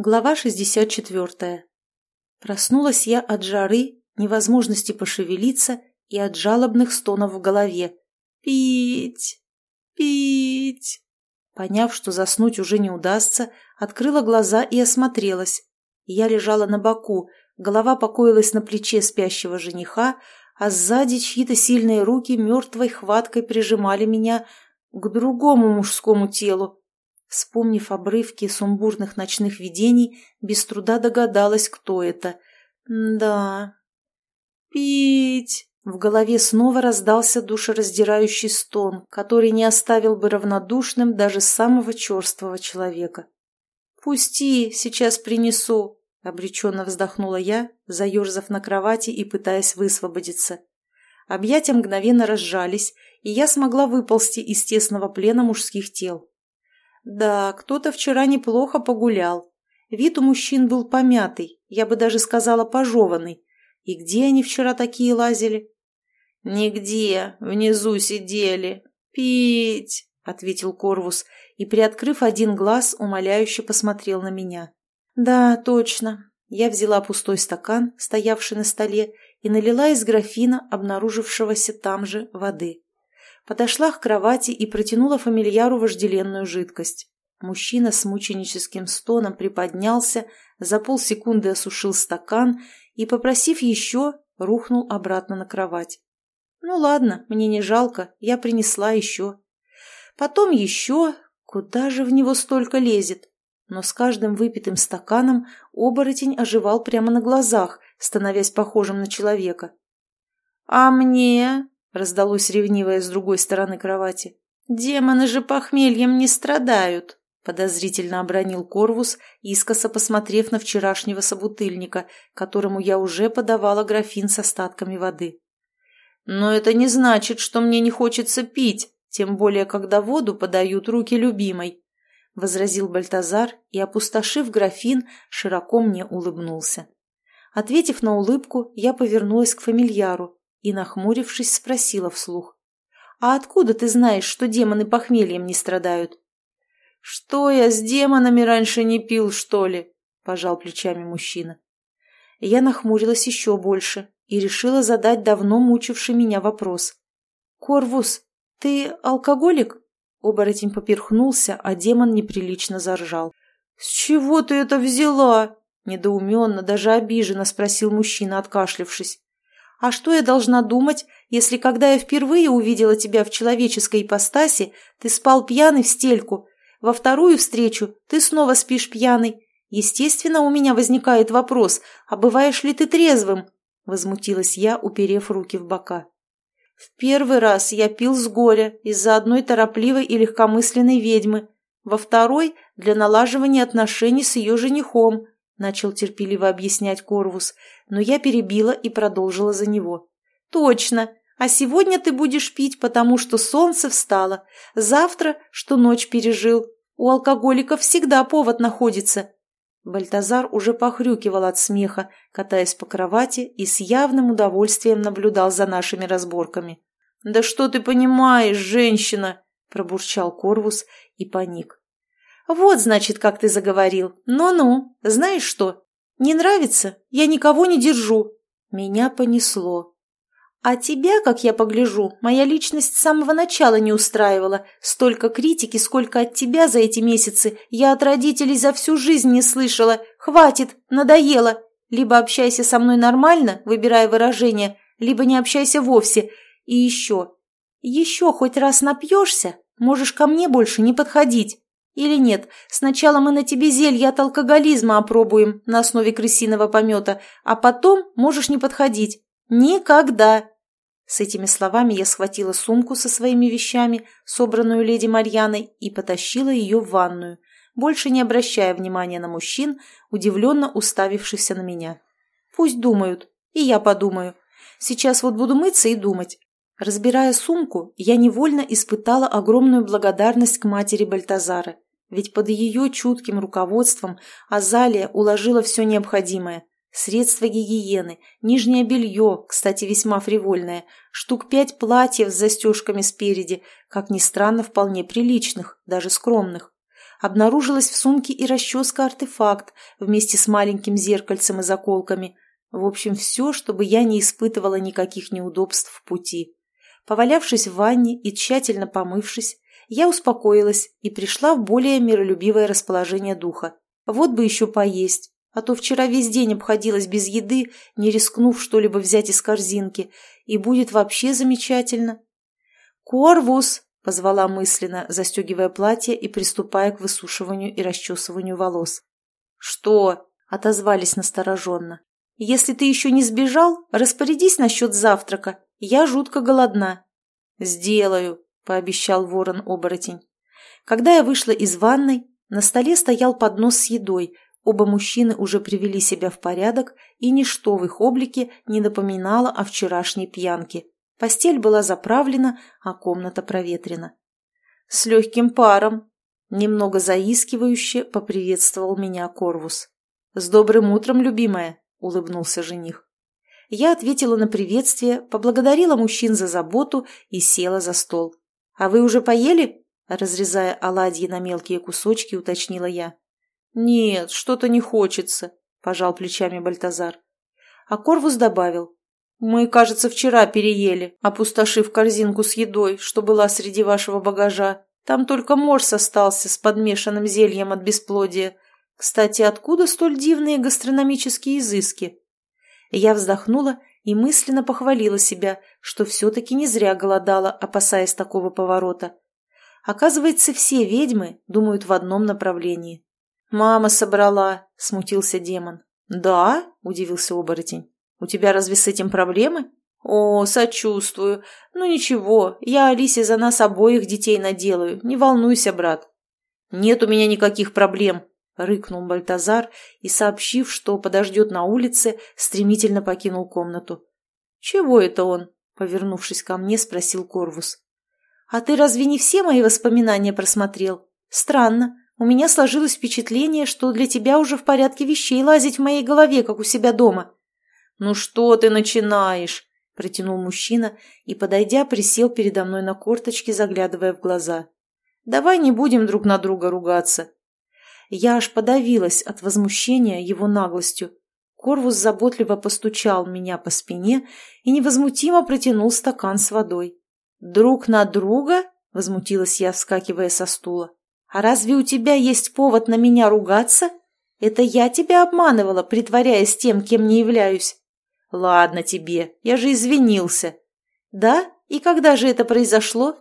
Глава 64. Проснулась я от жары, невозможности пошевелиться и от жалобных стонов в голове. «Пить! Пить!» Поняв, что заснуть уже не удастся, открыла глаза и осмотрелась. Я лежала на боку, голова покоилась на плече спящего жениха, а сзади чьи-то сильные руки мертвой хваткой прижимали меня к другому мужскому телу. Вспомнив обрывки сумбурных ночных видений, без труда догадалась, кто это. Да. Пить. В голове снова раздался душераздирающий стон, который не оставил бы равнодушным даже самого черствого человека. «Пусти, сейчас принесу», — обреченно вздохнула я, заерзав на кровати и пытаясь высвободиться. Объятия мгновенно разжались, и я смогла выползти из тесного плена мужских тел. Да, кто-то вчера неплохо погулял. Вид у мужчин был помятый, я бы даже сказала пожеванный. И где они вчера такие лазили? «Нигде, внизу сидели. Пить!» — ответил Корвус и, приоткрыв один глаз, умоляюще посмотрел на меня. «Да, точно». Я взяла пустой стакан, стоявший на столе, и налила из графина, обнаружившегося там же, воды подошла к кровати и протянула фамильяру вожделенную жидкость. Мужчина с мученическим стоном приподнялся, за полсекунды осушил стакан и, попросив еще, рухнул обратно на кровать. «Ну ладно, мне не жалко, я принесла еще». Потом еще, куда же в него столько лезет? Но с каждым выпитым стаканом оборотень оживал прямо на глазах, становясь похожим на человека. «А мне?» — раздалось ревнивое с другой стороны кровати. «Демоны же похмельем не страдают!» — подозрительно обронил Корвус, искоса посмотрев на вчерашнего собутыльника, которому я уже подавала графин с остатками воды. «Но это не значит, что мне не хочется пить, тем более, когда воду подают руки любимой», — возразил Бальтазар и, опустошив графин, широко мне улыбнулся. Ответив на улыбку, я повернулась к фамильяру, и, нахмурившись, спросила вслух. «А откуда ты знаешь, что демоны похмельем не страдают?» «Что я с демонами раньше не пил, что ли?» – пожал плечами мужчина. Я нахмурилась еще больше и решила задать давно мучивший меня вопрос. «Корвус, ты алкоголик?» Оборотень поперхнулся, а демон неприлично заржал. «С чего ты это взяла?» Недоуменно, даже обиженно спросил мужчина, откашлившись. А что я должна думать, если, когда я впервые увидела тебя в человеческой ипостаси, ты спал пьяный в стельку, во вторую встречу ты снова спишь пьяный? Естественно, у меня возникает вопрос, а бываешь ли ты трезвым?» Возмутилась я, уперев руки в бока. «В первый раз я пил с горя из-за одной торопливой и легкомысленной ведьмы, во второй – для налаживания отношений с ее женихом», – начал терпеливо объяснять Корвус, но я перебила и продолжила за него. «Точно! А сегодня ты будешь пить, потому что солнце встало. Завтра, что ночь пережил. У алкоголиков всегда повод находится». Бальтазар уже похрюкивал от смеха, катаясь по кровати и с явным удовольствием наблюдал за нашими разборками. «Да что ты понимаешь, женщина!» – пробурчал Корвус и паник. «Вот, значит, как ты заговорил. Ну-ну, знаешь что? Не нравится? Я никого не держу». Меня понесло. «А тебя, как я погляжу, моя личность с самого начала не устраивала. Столько критики, сколько от тебя за эти месяцы, я от родителей за всю жизнь не слышала. Хватит, надоело. Либо общайся со мной нормально, выбирая выражение, либо не общайся вовсе. И еще. Еще хоть раз напьешься, можешь ко мне больше не подходить. Или нет, сначала мы на тебе зелье от алкоголизма опробуем на основе крысиного помета, а потом можешь не подходить. Никогда!» С этими словами я схватила сумку со своими вещами, собранную леди Марьяной, и потащила ее в ванную, больше не обращая внимания на мужчин, удивленно уставившихся на меня. «Пусть думают, и я подумаю. Сейчас вот буду мыться и думать». Разбирая сумку, я невольно испытала огромную благодарность к матери Бальтазара ведь под ее чутким руководством Азалия уложила все необходимое. Средства гигиены, нижнее белье, кстати, весьма фривольное, штук пять платьев с застежками спереди, как ни странно, вполне приличных, даже скромных. Обнаружилась в сумке и расческа-артефакт вместе с маленьким зеркальцем и заколками. В общем, все, чтобы я не испытывала никаких неудобств в пути. Повалявшись в ванне и тщательно помывшись, я успокоилась и пришла в более миролюбивое расположение духа. Вот бы еще поесть, а то вчера весь день обходилась без еды, не рискнув что-либо взять из корзинки, и будет вообще замечательно. «Корвус!» – позвала мысленно, застегивая платье и приступая к высушиванию и расчесыванию волос. «Что?» – отозвались настороженно. «Если ты еще не сбежал, распорядись насчет завтрака. Я жутко голодна». «Сделаю», – пообещал ворон-оборотень. Когда я вышла из ванной, на столе стоял поднос с едой, оба мужчины уже привели себя в порядок, и ничто в их облике не напоминало о вчерашней пьянке. Постель была заправлена, а комната проветрена. «С легким паром!» – немного заискивающе поприветствовал меня Корвус. «С добрым утром, любимая!» – улыбнулся жених. Я ответила на приветствие, поблагодарила мужчин за заботу и села за стол. «А вы уже поели?» Разрезая оладьи на мелкие кусочки, уточнила я. «Нет, что-то не хочется», – пожал плечами Бальтазар. А Корвус добавил. «Мы, кажется, вчера переели, опустошив корзинку с едой, что была среди вашего багажа. Там только морс остался с подмешанным зельем от бесплодия. Кстати, откуда столь дивные гастрономические изыски?» Я вздохнула и мысленно похвалила себя, что все-таки не зря голодала, опасаясь такого поворота. Оказывается, все ведьмы думают в одном направлении. «Мама собрала», — смутился демон. «Да?» — удивился оборотень. «У тебя разве с этим проблемы?» «О, сочувствую. Ну ничего, я Алисе за нас обоих детей наделаю. Не волнуйся, брат». «Нет у меня никаких проблем», — рыкнул Бальтазар и, сообщив, что подождет на улице, стремительно покинул комнату. «Чего это он?» — повернувшись ко мне, спросил Корвус. «А ты разве не все мои воспоминания просмотрел? Странно. У меня сложилось впечатление, что для тебя уже в порядке вещей лазить в моей голове, как у себя дома». «Ну что ты начинаешь?» – протянул мужчина и, подойдя, присел передо мной на корточки, заглядывая в глаза. «Давай не будем друг на друга ругаться». Я аж подавилась от возмущения его наглостью. Корвус заботливо постучал меня по спине и невозмутимо протянул стакан с водой. «Друг на друга?» — возмутилась я, вскакивая со стула. «А разве у тебя есть повод на меня ругаться? Это я тебя обманывала, притворяясь тем, кем не являюсь». «Ладно тебе, я же извинился». «Да? И когда же это произошло?»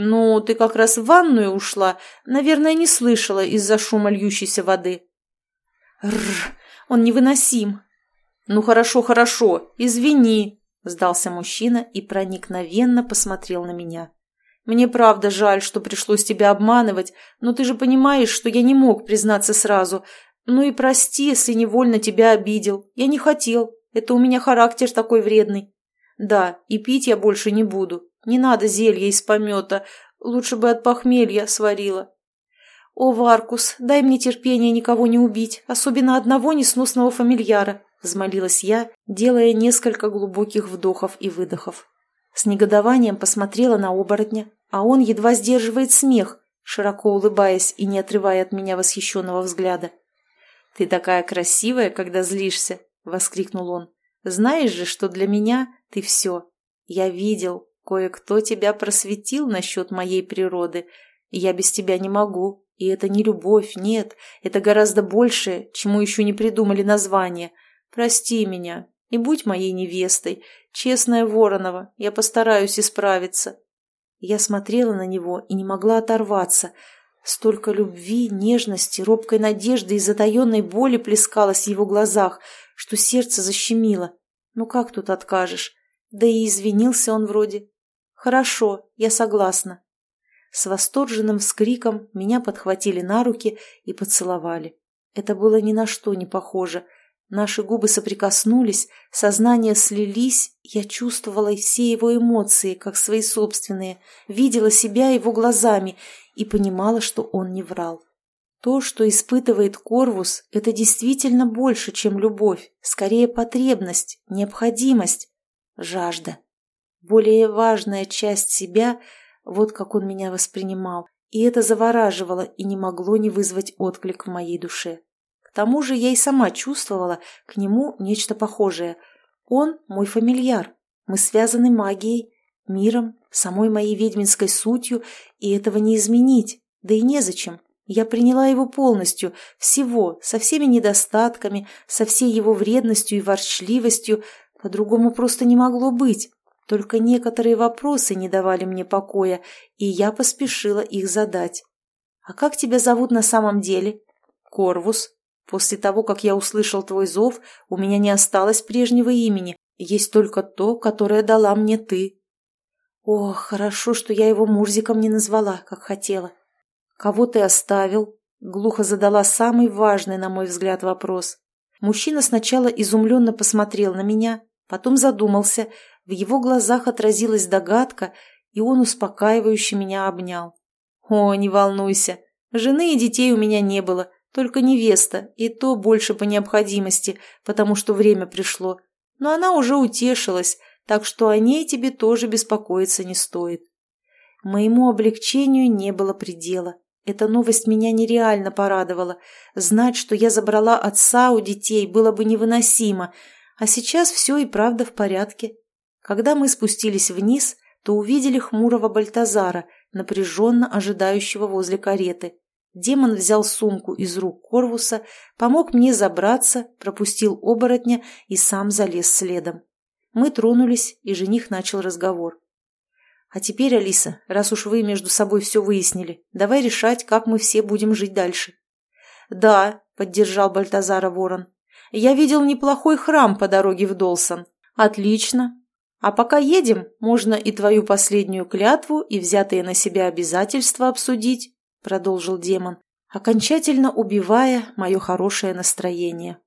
«Ну, ты как раз в ванную ушла. Наверное, не слышала из-за шума льющейся воды». «Рррр, он невыносим». «Ну, хорошо, хорошо, извини», Сдался мужчина и проникновенно посмотрел на меня. «Мне правда жаль, что пришлось тебя обманывать, но ты же понимаешь, что я не мог признаться сразу. Ну и прости, если невольно тебя обидел. Я не хотел. Это у меня характер такой вредный. Да, и пить я больше не буду. Не надо зелья из помета. Лучше бы от похмелья сварила. О, Варкус, дай мне терпение никого не убить, особенно одного несносного фамильяра. — взмолилась я, делая несколько глубоких вдохов и выдохов. С негодованием посмотрела на оборотня, а он едва сдерживает смех, широко улыбаясь и не отрывая от меня восхищенного взгляда. «Ты такая красивая, когда злишься!» — воскликнул он. «Знаешь же, что для меня ты все. Я видел, кое-кто тебя просветил насчет моей природы, я без тебя не могу. И это не любовь, нет, это гораздо больше, чему еще не придумали название — Прости меня и будь моей невестой. Честная Воронова, я постараюсь исправиться». Я смотрела на него и не могла оторваться. Столько любви, нежности, робкой надежды и затаенной боли плескалось в его глазах, что сердце защемило. Ну как тут откажешь? Да и извинился он вроде. «Хорошо, я согласна». С восторженным вскриком меня подхватили на руки и поцеловали. Это было ни на что не похоже — Наши губы соприкоснулись, сознания слились, я чувствовала все его эмоции, как свои собственные, видела себя его глазами и понимала, что он не врал. То, что испытывает Корвус, это действительно больше, чем любовь, скорее потребность, необходимость, жажда. Более важная часть себя, вот как он меня воспринимал, И это завораживало и не могло не вызвать отклик в моей душе. К тому же я и сама чувствовала к нему нечто похожее. Он мой фамильяр. Мы связаны магией, миром, самой моей ведьминской сутью, и этого не изменить, да и незачем. Я приняла его полностью, всего, со всеми недостатками, со всей его вредностью и ворчливостью, по-другому просто не могло быть. Только некоторые вопросы не давали мне покоя, и я поспешила их задать. «А как тебя зовут на самом деле?» «Корвус. После того, как я услышал твой зов, у меня не осталось прежнего имени, есть только то, которое дала мне ты». «О, хорошо, что я его Мурзиком не назвала, как хотела. Кого ты оставил?» Глухо задала самый важный, на мой взгляд, вопрос. Мужчина сначала изумленно посмотрел на меня, потом задумался, в его глазах отразилась догадка, и он успокаивающе меня обнял. «О, не волнуйся, жены и детей у меня не было, только невеста, и то больше по необходимости, потому что время пришло. Но она уже утешилась, так что о ней тебе тоже беспокоиться не стоит». Моему облегчению не было предела. Эта новость меня нереально порадовала. Знать, что я забрала отца у детей, было бы невыносимо. А сейчас все и правда в порядке. Когда мы спустились вниз, то увидели хмурого Бальтазара, напряженно ожидающего возле кареты. Демон взял сумку из рук Корвуса, помог мне забраться, пропустил оборотня и сам залез следом. Мы тронулись, и жених начал разговор. А теперь, Алиса, раз уж вы между собой все выяснили, давай решать, как мы все будем жить дальше. Да, поддержал Бальтазара Ворон. Я видел неплохой храм по дороге в Долсон. Отлично. А пока едем, можно и твою последнюю клятву, и взятые на себя обязательства обсудить, продолжил демон, окончательно убивая мое хорошее настроение.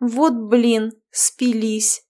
Вот блин, спились.